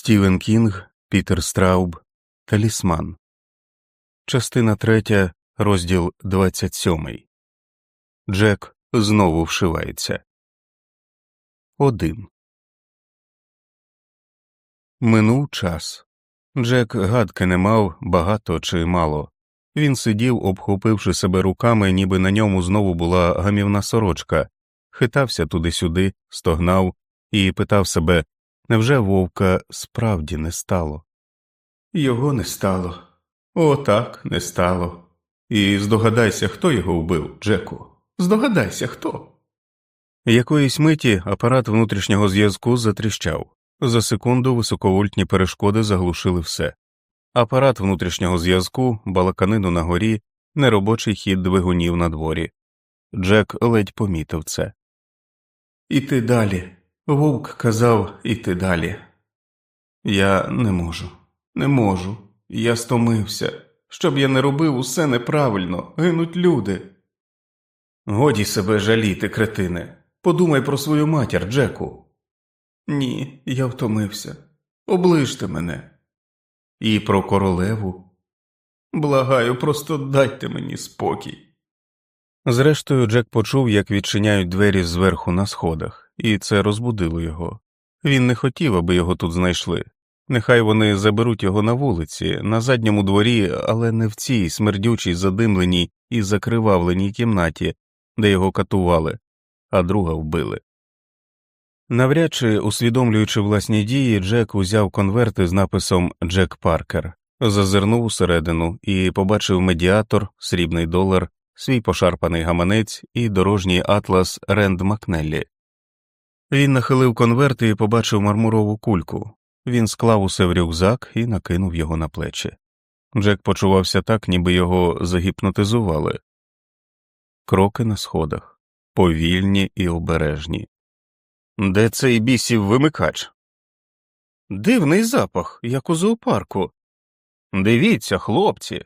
Стівен Кінг, Пітер Страуб, Талісман, Частина третя, розділ двадцять сьомий. Джек знову вшивається. Один. Минув час. Джек гадки не мав багато чи мало. Він сидів, обхопивши себе руками, ніби на ньому знову була гамівна сорочка, хитався туди-сюди, стогнав і питав себе невже вовка справді не стало? Його не стало. О, так, не стало. І здогадайся, хто його вбив, Джеку. Здогадайся, хто. Якоїсь миті апарат внутрішнього зв'язку затріщав. За секунду високовольтні перешкоди заглушили все. Апарат внутрішнього зв'язку, балаканину на горі, неробочий хід двигунів на дворі. Джек ледь помітив це. Іти далі. Вовк казав іти далі. Я не можу, не можу. Я стомився. Щоб я не робив усе неправильно, гинуть люди. Годі себе жаліти, кретине. Подумай про свою матір, Джеку. Ні, я втомився. Оближте мене. І про королеву. Благаю, просто дайте мені спокій. Зрештою, Джек почув, як відчиняють двері зверху на сходах, і це розбудило його. Він не хотів, аби його тут знайшли. Нехай вони заберуть його на вулиці, на задньому дворі, але не в цій смердючій, задимленій і закривавленій кімнаті, де його катували, а друга вбили. Навряд чи, усвідомлюючи власні дії, Джек узяв конверти з написом Джек Паркер, зазирнув усередину і побачив медіатор, срібний долар, свій пошарпаний гаманець і дорожній атлас Ренд Макнеллі. Він нахилив конверти і побачив мармурову кульку. Він склав усе в рюкзак і накинув його на плечі. Джек почувався так, ніби його загіпнотизували. Кроки на сходах, повільні і обережні. Де цей бісів вимикач? Дивний запах, як у зоопарку. Дивіться, хлопці.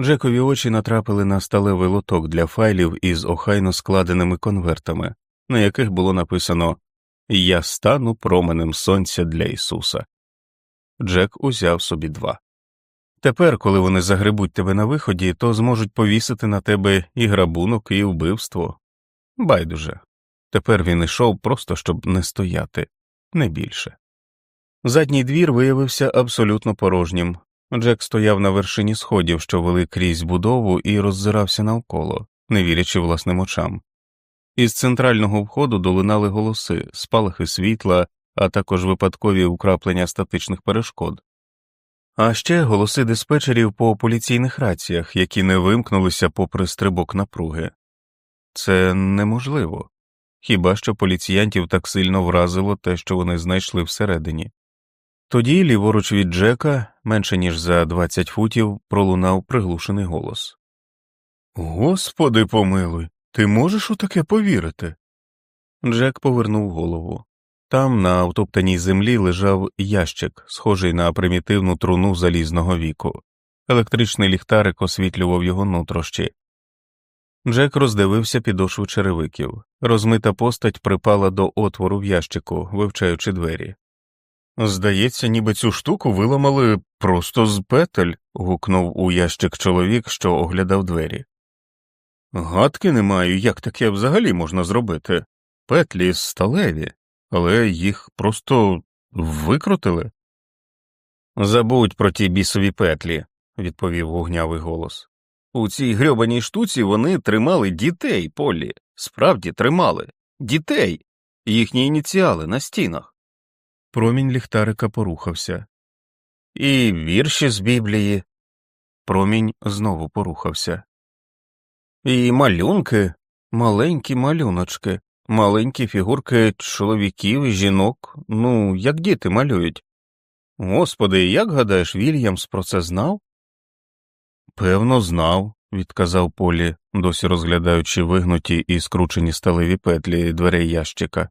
Джекові очі натрапили на сталевий лоток для файлів із охайно складеними конвертами, на яких було написано Я стану променем сонця для Ісуса. Джек узяв собі два. Тепер, коли вони загребуть тебе на виході, то зможуть повісити на тебе і грабунок, і вбивство. Байдуже. Тепер він ішов просто щоб не стояти, не більше. Задній двір виявився абсолютно порожнім. Джек стояв на вершині сходів, що вели крізь будову, і роззирався навколо, не вірячи власним очам. Із центрального входу долинали голоси, спалахи світла, а також випадкові украплення статичних перешкод. А ще голоси диспетчерів по поліційних раціях, які не вимкнулися попри стрибок напруги. Це неможливо хіба що поліціянтів так сильно вразило те, що вони знайшли всередині. Тоді, ліворуч від Джека, менше ніж за 20 футів, пролунав приглушений голос Господи помилуй, ти можеш у таке повірити? Джек повернув голову. Там, на автоптаній землі, лежав ящик, схожий на примітивну труну залізного віку. Електричний ліхтарик освітлював його нутрощі. Джек роздивився підошву черевиків. Розмита постать припала до отвору в ящику, вивчаючи двері. Здається, ніби цю штуку виламали просто з петель. гукнув у ящик чоловік, що оглядав двері. Гадки не маю, як таке взагалі можна зробити. Петлі сталеві, але їх просто викрутили. Забудь про ті бісові петлі, відповів гугнявий голос. У цій грьобаній штуці вони тримали дітей, Полі, справді тримали дітей, їхні ініціали на стінах. Промінь ліхтарика порухався. І вірші з Біблії. Промінь знову порухався. І малюнки, маленькі малюночки, маленькі фігурки чоловіків і жінок, ну, як діти малюють. Господи, як гадаєш, Вільямс про це знав? Певно, знав, відказав Полі, досі розглядаючи вигнуті і скручені сталеві петлі дверей ящика.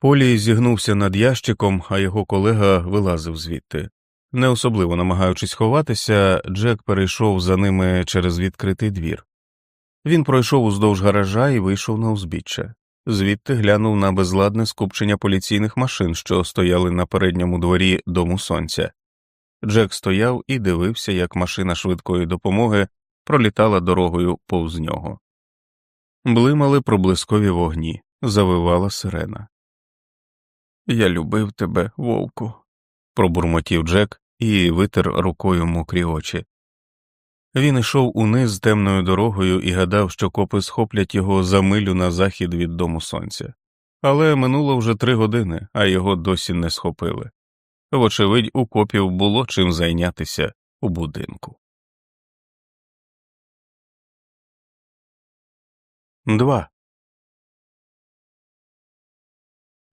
Полі зігнувся над ящиком, а його колега вилазив звідти. Не особливо намагаючись ховатися, Джек перейшов за ними через відкритий двір. Він пройшов уздовж гаража і вийшов на узбіччя. звідти глянув на безладне скупчення поліційних машин, що стояли на передньому дворі дому сонця. Джек стояв і дивився, як машина швидкої допомоги пролітала дорогою повз нього. Блимали проблискові вогні, завивала сирена. Я любив тебе, вовку, пробурмотів Джек і витер рукою мокрі очі. Він йшов униз темною дорогою і гадав, що копи схоплять його за милю на захід від дому сонця. Але минуло вже три години, а його досі не схопили. Вочевидь, у копів було чим зайнятися у будинку. 2.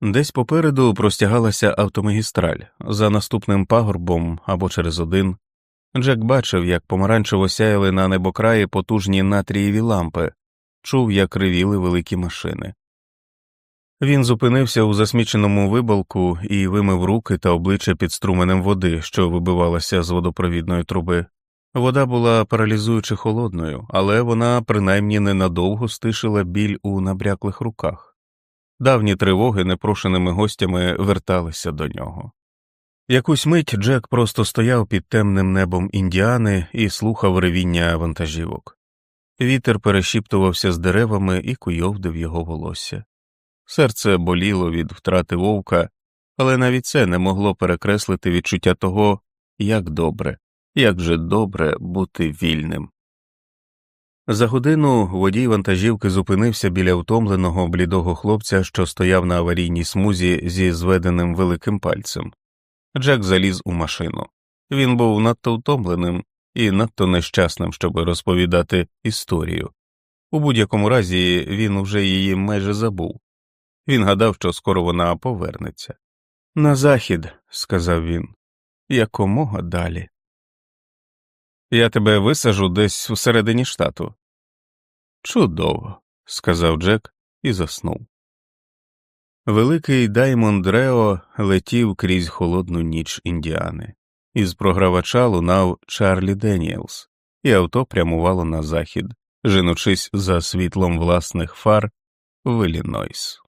Десь попереду простягалася автомагістраль за наступним пагорбом або через один. Джек бачив, як помаранчево сяяли на небокраї потужні натрієві лампи, чув, як ривіли великі машини. Він зупинився у засміченому вибалку і вимив руки та обличчя під струменем води, що вибивалася з водопровідної труби. Вода була паралізуючи холодною, але вона принаймні ненадовго стишила біль у набряклих руках. Давні тривоги непрошеними гостями верталися до нього. Якусь мить Джек просто стояв під темним небом індіани і слухав ревіння вантажівок. Вітер перешіптувався з деревами і куйовдив його волосся. Серце боліло від втрати вовка, але навіть це не могло перекреслити відчуття того, як добре, як же добре бути вільним. За годину водій вантажівки зупинився біля втомленого блідого хлопця, що стояв на аварійній смузі зі зведеним великим пальцем. Джек заліз у машину. Він був надто втомленим і надто нещасним, щоб розповідати історію. У будь-якому разі він уже її майже забув. Він гадав, що скоро вона повернеться. На захід, сказав він, якомога далі. Я тебе висажу десь всередині штату. Чудово, сказав Джек і заснув. Великий Diamond Reo летів крізь холодну ніч Індіани, із програвача лунав Чарлі Деніелс, і авто прямувало на захід, женучись за світлом власних фар в Іллінойс.